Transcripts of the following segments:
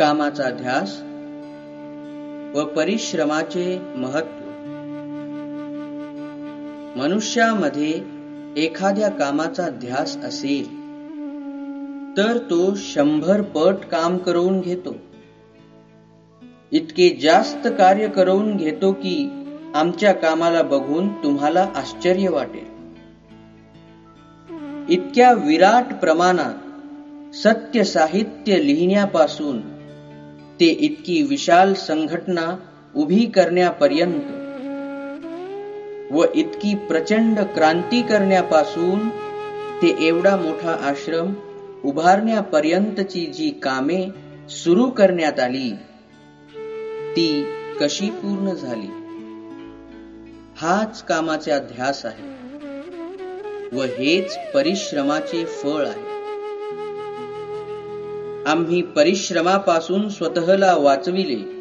कामाचा ध्यास व परिश्रमाचे महत्त्व. मनुष्यामध्ये एखाद्या कामाचा ध्यास असेल तर तो शंभर पट काम करून घेतो. इतके जास्त कार्य करून घेतो की आमच्या कामाला बघून तुम्हाला आश्चर्य वाटेल. इतक्या विराट प्रमाणात सत्य साहित्य लिहिण्यापासून ते इतकी विशाल संघटना उभी करण्यापर्यंत व इतकी प्रचंड क्रांती करण्यापासून ते एवढा मोठा आश्रम उभारण्यापर्यंतची जी कामे सुरू करण्यात आली ती कशी पूर्ण झाली? हाच कामाचा ध्यास आहे व हेच परिश्रमाचे फळ आहे. आम्ही परिश्रमापासून स्वतःला वाचविले.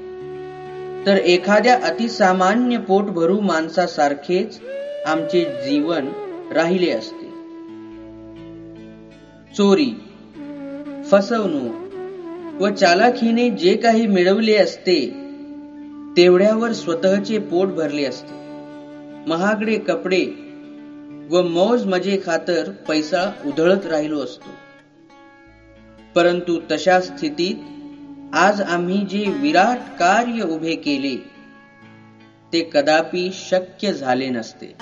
तर एखाद्या अतिसामान्य पोट भरू माणसासारखेच आमचे जीवन राहिले असते. चोरी फसवणूक व चालाखीने जे काही मिळवले असते तेवढ्यावर स्वतःचे पोट भरले असते. महागडे कपडे व मौज मजे खातर पैसा उधळत राहिलो असतो. परंतु तशा स्थितीत आज आम्ही जे विराट कार्य उभे केले ते कदापि शक्य झाले नसते.